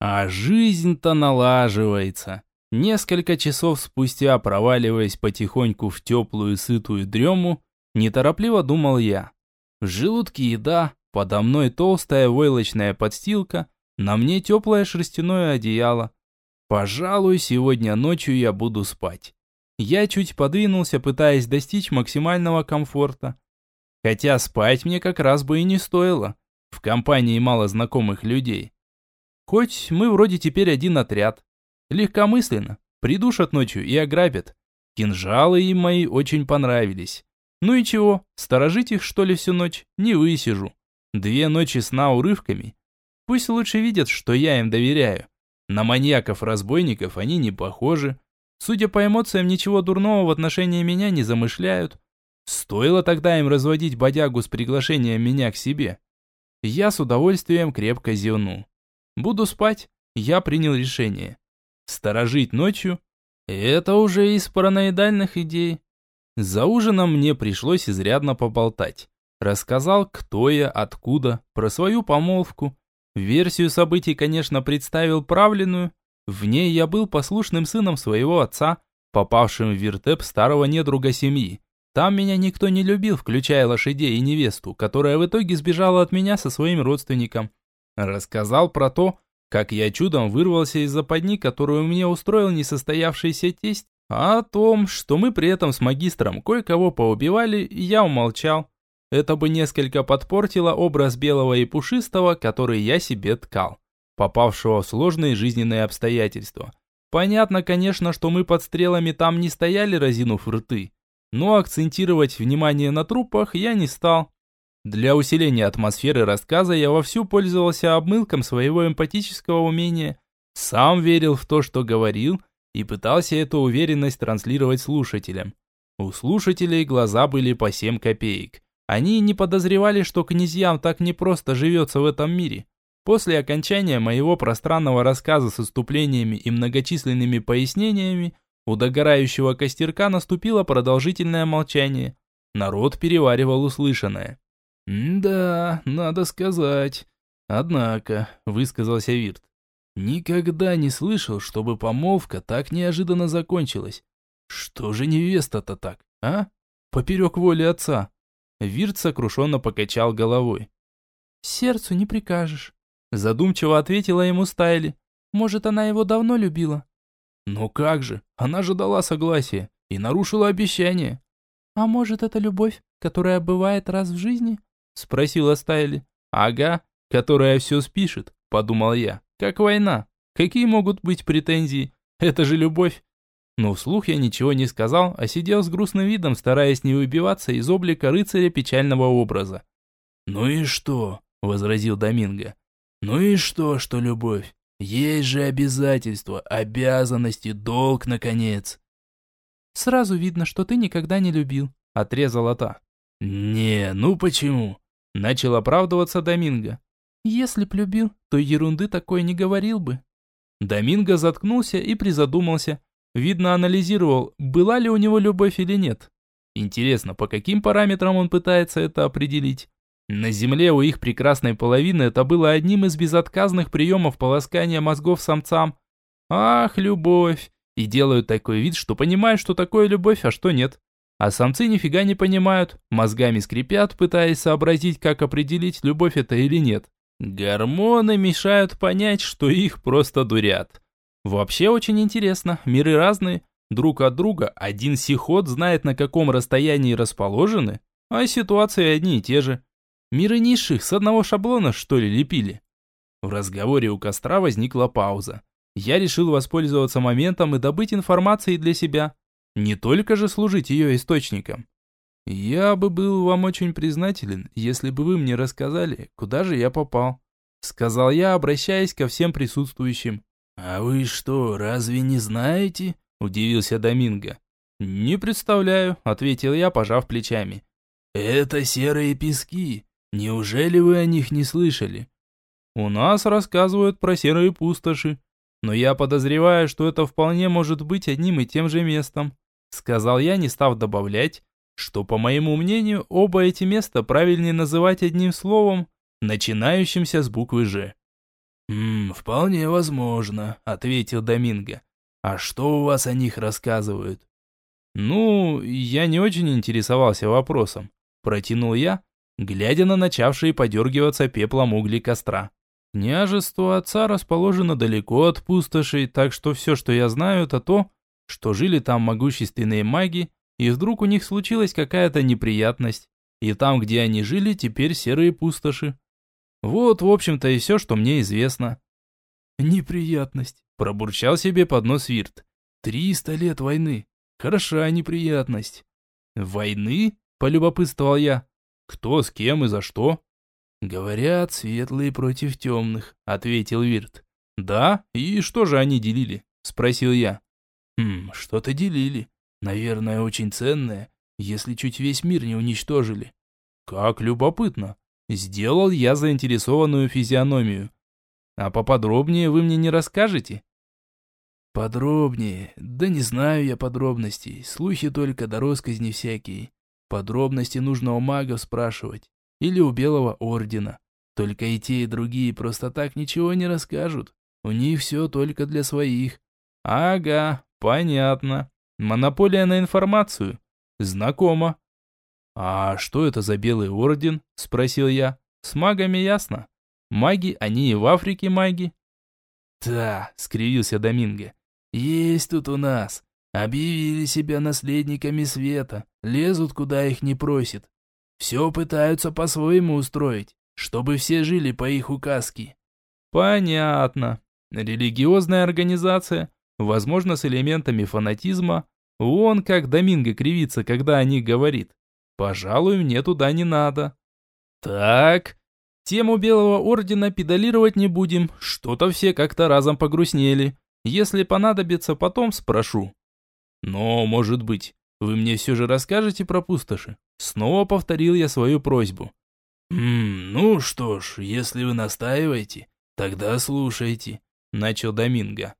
А жизнь-то налаживается. Несколько часов спустя, проваливаясь потихоньку в теплую сытую дрему, неторопливо думал я. В желудке еда, подо мной толстая войлочная подстилка, на мне теплое шерстяное одеяло. Пожалуй, сегодня ночью я буду спать. Я чуть подвинулся, пытаясь достичь максимального комфорта. Хотя спать мне как раз бы и не стоило, в компании мало знакомых людей. Хоть мы вроде теперь один отряд. Легкомысленно, придушат ночью и ограбят. Кинжалы им мои очень понравились. Ну и чего, сторожить их что ли всю ночь? Не высижу. Две ночи сна урывками. Пусть лучше видят, что я им доверяю. На маньяков-разбойников они не похожи. Судя по эмоциям, ничего дурного в отношении меня не замышляют. Стоило тогда им разводить бодягу с приглашением меня к себе. Я с удовольствием крепко зевну. Буду спать, я принял решение. Сторожить ночью – это уже из параноидальных идей. За ужином мне пришлось изрядно поболтать. Рассказал, кто я, откуда, про свою помолвку. Версию событий, конечно, представил правленную. В ней я был послушным сыном своего отца, попавшим в вертеп старого недруга семьи. Там меня никто не любил, включая лошадей и невесту, которая в итоге сбежала от меня со своим родственником. Рассказал про то, как я чудом вырвался из западни, которую мне устроил несостоявшийся тесть, а о том, что мы при этом с магистром кое-кого поубивали, я умолчал. Это бы несколько подпортило образ белого и пушистого, который я себе ткал, попавшего в сложные жизненные обстоятельства. Понятно, конечно, что мы под стрелами там не стояли, разинув рты, но акцентировать внимание на трупах я не стал. Для усиления атмосферы рассказа я вовсю пользовался обмылком своего эмпатического умения, сам верил в то, что говорил, и пытался эту уверенность транслировать слушателям. У слушателей глаза были по 7 копеек. Они не подозревали, что князьям так непросто живется в этом мире. После окончания моего пространного рассказа с отступлениями и многочисленными пояснениями, у догорающего костерка наступило продолжительное молчание. Народ переваривал услышанное. «Да, надо сказать. Однако», — высказался Вирт, «никогда не слышал, чтобы помолвка так неожиданно закончилась. Что же невеста-то так, а? Поперек воли отца». Вирт сокрушенно покачал головой. «Сердцу не прикажешь», — задумчиво ответила ему Стайли. «Может, она его давно любила?» «Ну как же, она же дала согласие и нарушила обещание». «А может, это любовь, которая бывает раз в жизни?» Спросила Стайли. Ага, которая все спишет, подумал я. Как война. Какие могут быть претензии? Это же любовь. Но вслух я ничего не сказал, а сидел с грустным видом, стараясь не выбиваться из облика рыцаря печального образа. «Ну и что?» – возразил Доминго. «Ну и что, что любовь? Есть же обязательства, обязанности, долг, наконец!» «Сразу видно, что ты никогда не любил», – отрезала та. «Не, ну почему? Начал оправдываться Доминго. «Если б любил, то ерунды такой не говорил бы». Доминго заткнулся и призадумался. Видно, анализировал, была ли у него любовь или нет. Интересно, по каким параметрам он пытается это определить? На земле у их прекрасной половины это было одним из безотказных приемов полоскания мозгов самцам. Ах, любовь! И делают такой вид, что понимают, что такое любовь, а что нет. А самцы нифига не понимают, мозгами скрипят, пытаясь сообразить, как определить, любовь это или нет. Гормоны мешают понять, что их просто дурят. Вообще очень интересно, миры разные, друг от друга один сихот знает на каком расстоянии расположены, а ситуации одни и те же. Миры низших с одного шаблона, что ли, лепили? В разговоре у костра возникла пауза. Я решил воспользоваться моментом и добыть информации для себя. Не только же служить ее источником. Я бы был вам очень признателен, если бы вы мне рассказали, куда же я попал. Сказал я, обращаясь ко всем присутствующим. «А вы что, разве не знаете?» – удивился Доминго. «Не представляю», – ответил я, пожав плечами. «Это серые пески. Неужели вы о них не слышали?» «У нас рассказывают про серые пустоши, но я подозреваю, что это вполне может быть одним и тем же местом. Сказал я, не став добавлять, что, по моему мнению, оба эти места правильнее называть одним словом, начинающимся с буквы «Ж». «Ммм, вполне возможно», — ответил Доминго. «А что у вас о них рассказывают?» «Ну, я не очень интересовался вопросом», — протянул я, глядя на начавшие подергиваться пеплом угли костра. Княжество отца расположено далеко от пустошей, так что все, что я знаю, это то, что жили там могущественные маги, и вдруг у них случилась какая-то неприятность, и там, где они жили, теперь серые пустоши. Вот, в общем-то, и все, что мне известно. «Неприятность», – пробурчал себе под нос Вирт. «Триста лет войны. Хороша неприятность». «Войны?» – полюбопытствовал я. «Кто, с кем и за что?» «Говорят, светлые против темных», — ответил Вирт. «Да? И что же они делили?» — спросил я. «Хм, что-то делили. Наверное, очень ценное, если чуть весь мир не уничтожили». «Как любопытно!» Сделал я заинтересованную физиономию. «А поподробнее вы мне не расскажете?» «Подробнее? Да не знаю я подробностей. Слухи только да росказни всякие. Подробности нужно у магов спрашивать или у Белого Ордена. Только и те, и другие просто так ничего не расскажут. У них все только для своих. Ага, понятно. Монополия на информацию. Знакомо. А что это за Белый Орден? Спросил я. С магами ясно. Маги, они и в Африке маги. Да, скривился Доминго. Есть тут у нас. Объявили себя наследниками света. Лезут, куда их не просит. Все пытаются по-своему устроить, чтобы все жили по их указке. Понятно. Религиозная организация, возможно, с элементами фанатизма. Вон как Доминго кривится, когда о них говорит. Пожалуй, мне туда не надо. Так, тему Белого Ордена педалировать не будем. Что-то все как-то разом погрустнели. Если понадобится, потом спрошу. Но, может быть, вы мне все же расскажете про пустоши? Снова повторил я свою просьбу. «Ммм, ну что ж, если вы настаиваете, тогда слушайте», – начал Доминго.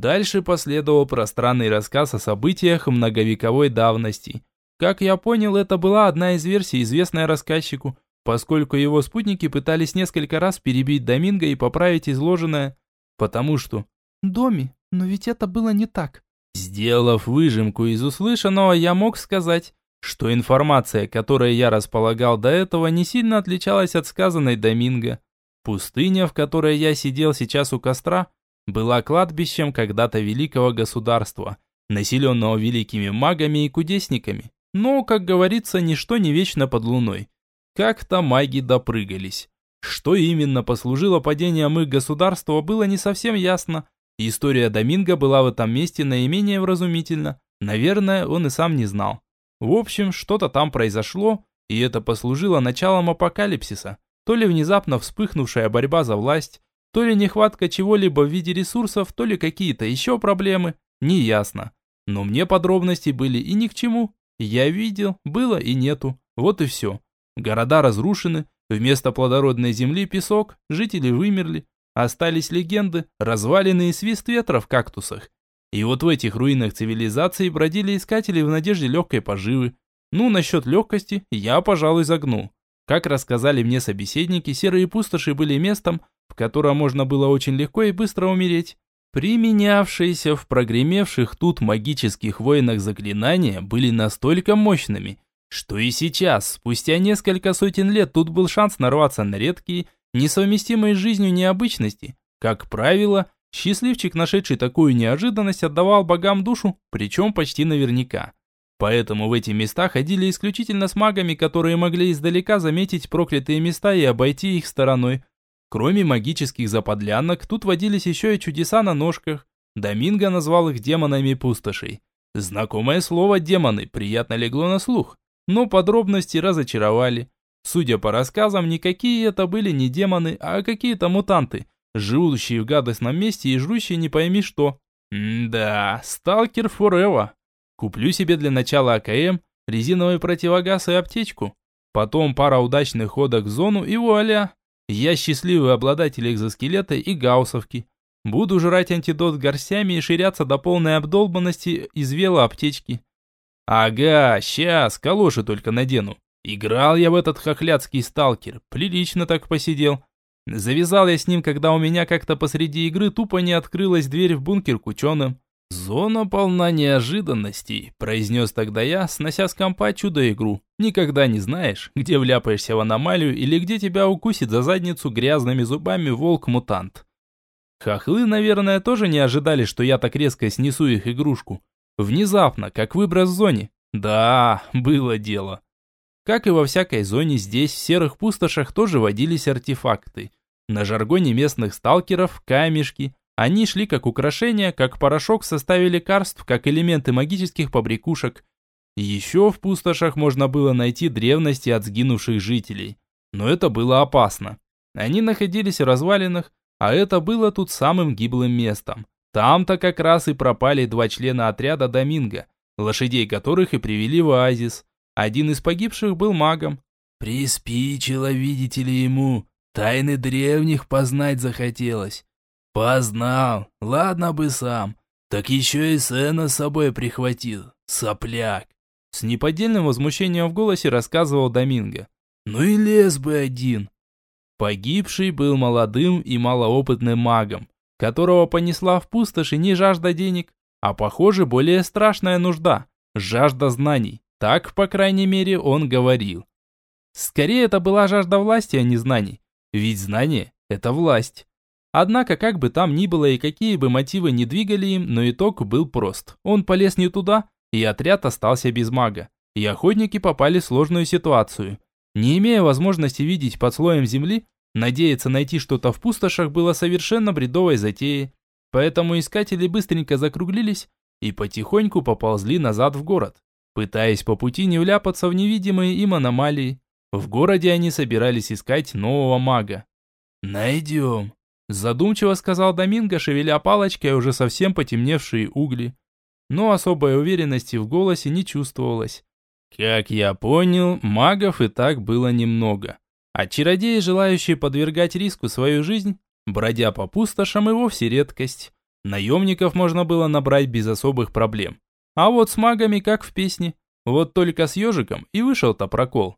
Дальше последовал пространный рассказ о событиях многовековой давности. Как я понял, это была одна из версий, известная рассказчику, поскольку его спутники пытались несколько раз перебить Доминго и поправить изложенное, потому что «Доми, но ведь это было не так». Сделав выжимку из услышанного, я мог сказать, что информация, которой я располагал до этого, не сильно отличалась от сказанной Доминго. Пустыня, в которой я сидел сейчас у костра, была кладбищем когда-то великого государства, населенного великими магами и кудесниками. Но, как говорится, ничто не вечно под луной. Как-то маги допрыгались. Что именно послужило падением их государства, было не совсем ясно. История Доминго была в этом месте наименее вразумительна. Наверное, он и сам не знал. В общем, что-то там произошло, и это послужило началом апокалипсиса. То ли внезапно вспыхнувшая борьба за власть, то ли нехватка чего-либо в виде ресурсов, то ли какие-то еще проблемы, неясно. Но мне подробности были и ни к чему. Я видел, было и нету, вот и все. Города разрушены, вместо плодородной земли песок, жители вымерли. Остались легенды, развалины и свист ветра в кактусах. И вот в этих руинах цивилизации бродили искатели в надежде легкой поживы. Ну, насчет легкости я, пожалуй, загнул. Как рассказали мне собеседники, серые пустоши были местом, в котором можно было очень легко и быстро умереть. Применявшиеся в прогремевших тут магических войнах заклинания были настолько мощными, что и сейчас, спустя несколько сотен лет, тут был шанс нарваться на редкие, несовместимые с жизнью необычности. Как правило, Счастливчик, нашедший такую неожиданность, отдавал богам душу, причем почти наверняка. Поэтому в эти места ходили исключительно с магами, которые могли издалека заметить проклятые места и обойти их стороной. Кроме магических заподлянок, тут водились еще и чудеса на ножках. Доминго назвал их демонами пустошей. Знакомое слово «демоны» приятно легло на слух, но подробности разочаровали. Судя по рассказам, никакие это были не демоны, а какие-то мутанты – живущие в гадостном месте и жрущие не пойми что. М-да, сталкер forever. Куплю себе для начала АКМ, резиновый противогаз и аптечку. Потом пара удачных ходок в зону и вуаля. Я счастливый обладатель экзоскелета и гауссовки. Буду жрать антидот горстями и ширяться до полной обдолбанности из велоаптечки. Ага, сейчас, калоши только надену. Играл я в этот хохлядский сталкер, прилично так посидел. Завязал я с ним, когда у меня как-то посреди игры тупо не открылась дверь в бункер к ученым. «Зона полна неожиданностей», – произнес тогда я, снося с компа чудо-игру. «Никогда не знаешь, где вляпаешься в аномалию или где тебя укусит за задницу грязными зубами волк-мутант». Хохлы, наверное, тоже не ожидали, что я так резко снесу их игрушку. Внезапно, как выброс в зоне. Да, было дело. Как и во всякой зоне, здесь, в серых пустошах, тоже водились артефакты. На жаргоне местных сталкеров – камешки. Они шли как украшения, как порошок в составе лекарств, как элементы магических побрякушек. Еще в пустошах можно было найти древности от сгинувших жителей. Но это было опасно. Они находились в развалинах, а это было тут самым гиблым местом. Там-то как раз и пропали два члена отряда Доминго, лошадей которых и привели в оазис. Один из погибших был магом. Приспичило, видите ли, ему. Тайны древних познать захотелось. Познал, ладно бы сам. Так еще и сына с собой прихватил. Сопляк. С неподдельным возмущением в голосе рассказывал Доминго. Ну и лез бы один. Погибший был молодым и малоопытным магом, которого понесла в пустоши не жажда денег, а, похоже, более страшная нужда – жажда знаний. Так, по крайней мере, он говорил. Скорее, это была жажда власти, а не знаний. Ведь знание – это власть. Однако, как бы там ни было и какие бы мотивы не двигали им, но итог был прост. Он полез не туда, и отряд остался без мага. И охотники попали в сложную ситуацию. Не имея возможности видеть под слоем земли, надеяться найти что-то в пустошах было совершенно бредовой затеей. Поэтому искатели быстренько закруглились и потихоньку поползли назад в город пытаясь по пути не вляпаться в невидимые им аномалии. В городе они собирались искать нового мага. «Найдем», – задумчиво сказал Доминго, шевеля палочкой уже совсем потемневшие угли. Но особой уверенности в голосе не чувствовалось. Как я понял, магов и так было немного. А чародеи, желающие подвергать риску свою жизнь, бродя по пустошам, и вовсе редкость. Наемников можно было набрать без особых проблем. А вот с магами как в песне. Вот только с ежиком и вышел-то прокол.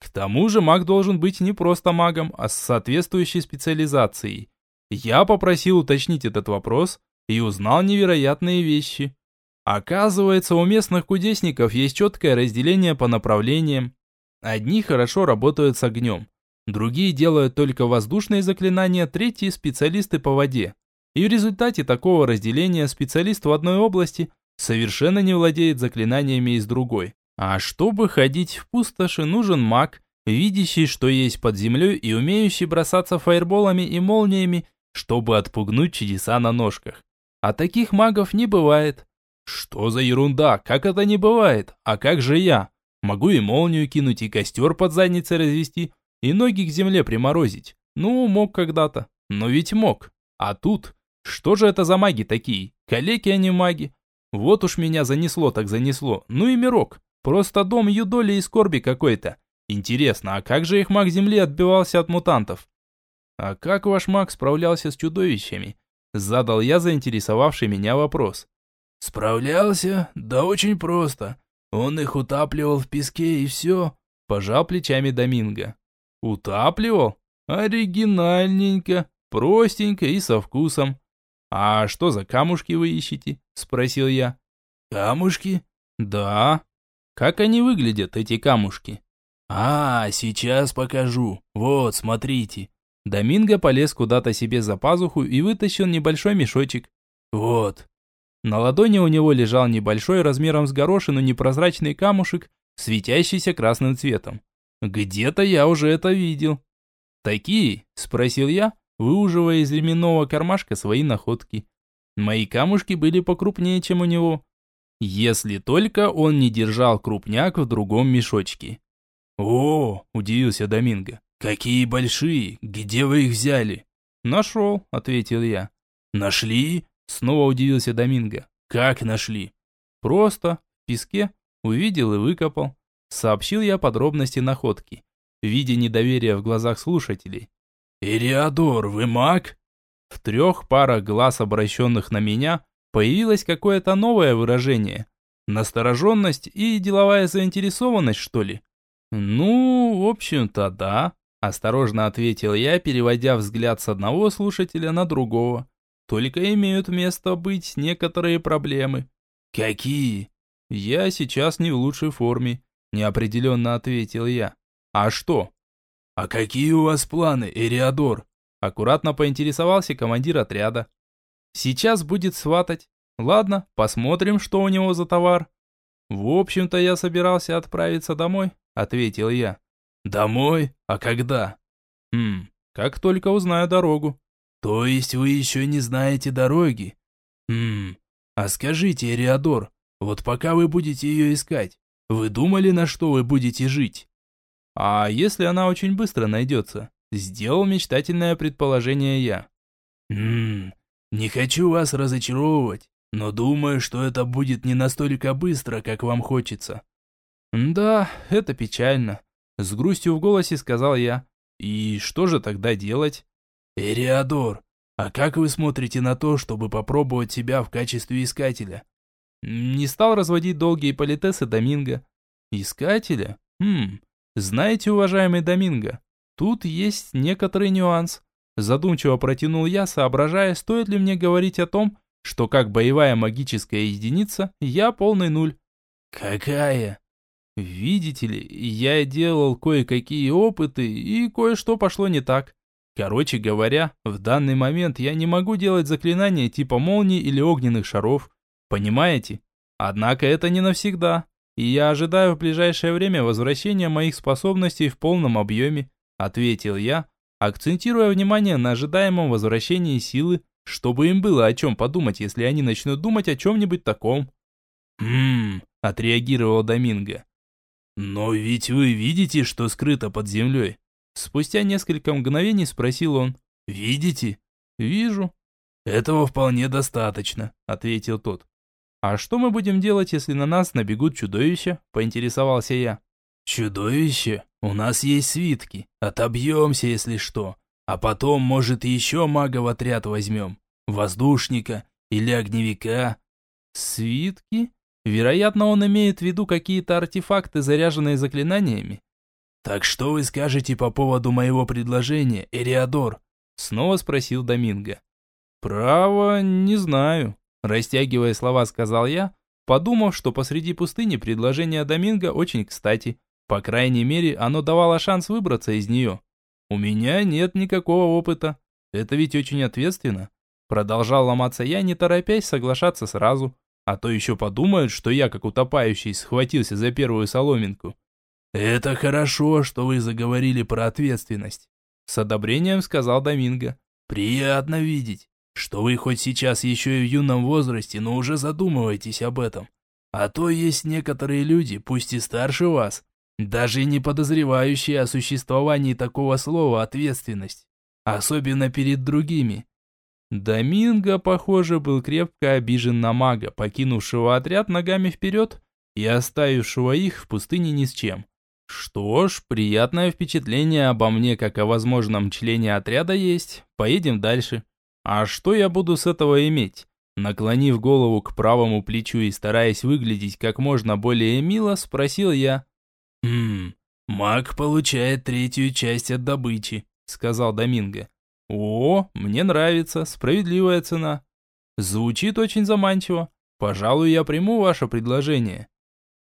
К тому же маг должен быть не просто магом, а с соответствующей специализацией. Я попросил уточнить этот вопрос и узнал невероятные вещи. Оказывается, у местных кудесников есть четкое разделение по направлениям. Одни хорошо работают с огнем, другие делают только воздушные заклинания, третьи – специалисты по воде. И в результате такого разделения специалист в одной области совершенно не владеет заклинаниями из другой. А чтобы ходить в пустоши, нужен маг, видящий, что есть под землей и умеющий бросаться фаерболами и молниями, чтобы отпугнуть чудеса на ножках. А таких магов не бывает. Что за ерунда? Как это не бывает? А как же я? Могу и молнию кинуть, и костер под задницей развести, и ноги к земле приморозить. Ну, мог когда-то. Но ведь мог. А тут? Что же это за маги такие? Калеки они маги. Вот уж меня занесло так занесло. Ну и мирок. Просто дом юдоли и скорби какой-то. Интересно, а как же их маг Земли отбивался от мутантов? А как ваш маг справлялся с чудовищами? Задал я заинтересовавший меня вопрос. Справлялся? Да очень просто. Он их утапливал в песке и все. Пожал плечами Доминго. Утапливал? Оригинальненько, простенько и со вкусом. «А что за камушки вы ищете?» – спросил я. «Камушки?» «Да». «Как они выглядят, эти камушки?» «А, сейчас покажу. Вот, смотрите». Доминго полез куда-то себе за пазуху и вытащил небольшой мешочек. «Вот». На ладони у него лежал небольшой размером с горошину непрозрачный камушек, светящийся красным цветом. «Где-то я уже это видел». «Такие?» – спросил я, выуживая из ременного кармашка свои находки. Мои камушки были покрупнее, чем у него. Если только он не держал крупняк в другом мешочке. «О!» – удивился Доминго. «Какие большие! Где вы их взяли?» «Нашел», – ответил я. «Нашли?» – снова удивился Доминго. «Как нашли?» «Просто, в песке, увидел и выкопал». Сообщил я подробности находки, видя недоверие в глазах слушателей. «Ириадор, вы маг?» В трех парах глаз, обращенных на меня, появилось какое-то новое выражение. Настороженность и деловая заинтересованность, что ли? Ну, в общем-то, да. Осторожно ответил я, переводя взгляд с одного слушателя на другого. Только имеют место быть некоторые проблемы. Какие? Я сейчас не в лучшей форме, неопределенно ответил я. А что? А какие у вас планы, Эриадор? Аккуратно поинтересовался командир отряда. Сейчас будет сватать. Ладно, посмотрим, что у него за товар. В общем-то, я собирался отправиться домой, ответил я. Домой? А когда? Хм, как только узнаю дорогу. То есть вы еще не знаете дороги? Хм, а скажите, Эриадор, вот пока вы будете ее искать, вы думали, на что вы будете жить? А если она очень быстро найдется? Сделал мечтательное предположение я. Хм, не хочу вас разочаровывать, но думаю, что это будет не настолько быстро, как вам хочется. Да, это печально. С грустью в голосе сказал я. И что же тогда делать? Эриадор, а как вы смотрите на то, чтобы попробовать себя в качестве искателя? Не стал разводить долгие политесы Доминго. Искателя? Хм, знаете, уважаемый Доминго, тут есть некоторый нюанс. Задумчиво протянул я, соображая, стоит ли мне говорить о том, что как боевая магическая единица, я полный нуль. Какая? Видите ли, я делал кое-какие опыты, и кое-что пошло не так. Короче говоря, в данный момент я не могу делать заклинания типа молний или огненных шаров. Понимаете? Однако это не навсегда. И я ожидаю в ближайшее время возвращения моих способностей в полном объеме, ответил я, акцентируя внимание на ожидаемом возвращении силы, чтобы им было о чем подумать, если они начнут думать о чем-нибудь таком. «Хм...» – отреагировал Доминго. «Но ведь вы видите, что скрыто под землей?» Спустя несколько мгновений спросил он. «Видите?» «Вижу». «Этого вполне достаточно», — ответил тот. «А что мы будем делать, если на нас набегут чудовища?» – поинтересовался я. «Чудовище? У нас есть свитки. Отобьемся, если что. А потом, может, еще мага в отряд возьмем. Воздушника или огневика». «Свитки?» Вероятно, он имеет в виду какие-то артефакты, заряженные заклинаниями. «Так что вы скажете по поводу моего предложения, Эриадор?» Снова спросил Доминго. «Право, не знаю», растягивая слова, сказал я, подумав, что посреди пустыни предложение Доминго очень кстати. По крайней мере, оно давало шанс выбраться из нее. «У меня нет никакого опыта. Это ведь очень ответственно». Продолжал ломаться я, не торопясь соглашаться сразу. А то еще подумают, что я, как утопающий, схватился за первую соломинку. «Это хорошо, что вы заговорили про ответственность», — с одобрением сказал Доминго. «Приятно видеть, что вы хоть сейчас еще и в юном возрасте, но уже задумываетесь об этом. А то есть некоторые люди, пусть и старше вас, даже не подозревающие о существовании такого слова «ответственность», особенно перед другими. Доминго, похоже, был крепко обижен на мага, покинувшего отряд ногами вперед и оставившего их в пустыне ни с чем. Что ж, приятное впечатление обо мне, как о возможном члене отряда есть. Поедем дальше. А что я буду с этого иметь? Наклонив голову к правому плечу и стараясь выглядеть как можно более мило, спросил я. «Хм, маг получает третью часть от добычи», — сказал Доминго. О, мне нравится, справедливая цена. Звучит очень заманчиво. Пожалуй, я приму ваше предложение.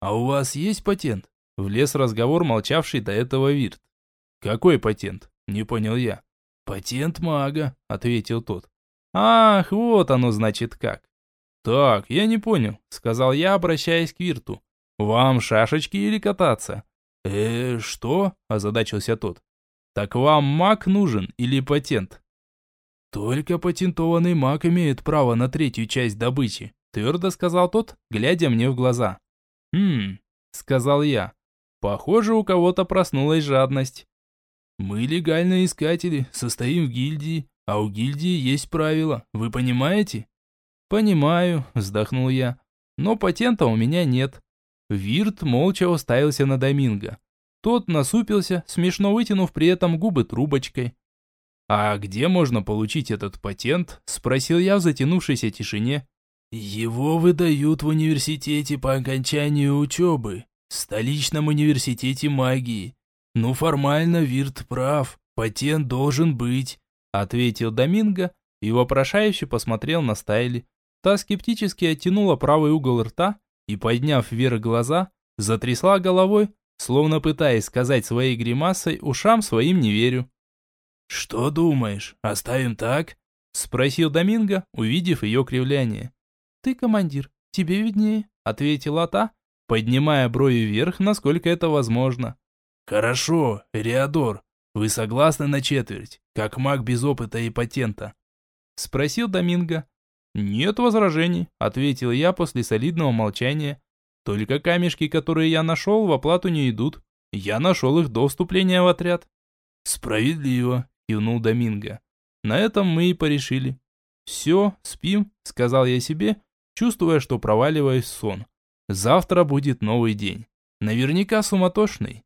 А у вас есть патент? Влез разговор, молчавший до этого Вирт. Какой патент? Не понял я. Патент мага, ответил тот. Ах, вот оно значит как. Так, я не понял, сказал я, обращаясь к Вирту. Вам шашечки или кататься? Э, что? озадачился тот. Так вам маг нужен или патент? Только патентованный маг имеет право на третью часть добычи, твердо сказал тот, глядя мне в глаза. Хм, сказал я. Похоже, у кого-то проснулась жадность. Мы легальные искатели, состоим в гильдии, а у гильдии есть правила, вы понимаете? Понимаю, вздохнул я. Но патента у меня нет. Вирт молча уставился на Доминго. Тот насупился, смешно вытянув при этом губы трубочкой. «А где можно получить этот патент?» – спросил я в затянувшейся тишине. «Его выдают в университете по окончанию учебы, в столичном университете магии. Ну, формально Вирт прав, патент должен быть, ответил Доминго и вопрошающе посмотрел на Стайли. Та скептически оттянула правый угол рта и, подняв вверх глаза, затрясла головой, словно пытаясь сказать своей гримасой ушам своим не верю. «Что думаешь, оставим так?» – спросил Доминго, увидев ее кривляние. «Ты командир, тебе виднее», – ответила та, поднимая брови вверх, насколько это возможно. «Хорошо, Риадор, вы согласны на четверть, как маг без опыта и патента?» – спросил Доминго. «Нет возражений», – ответил я после солидного молчания. «Только камешки, которые я нашел, в оплату не идут. Я нашел их до вступления в отряд». «Справедливо», – кивнул Доминго. На этом мы и порешили. «Все, спим», – сказал я себе, чувствуя, что проваливаюсь в сон. Завтра будет новый день. Наверняка суматошный.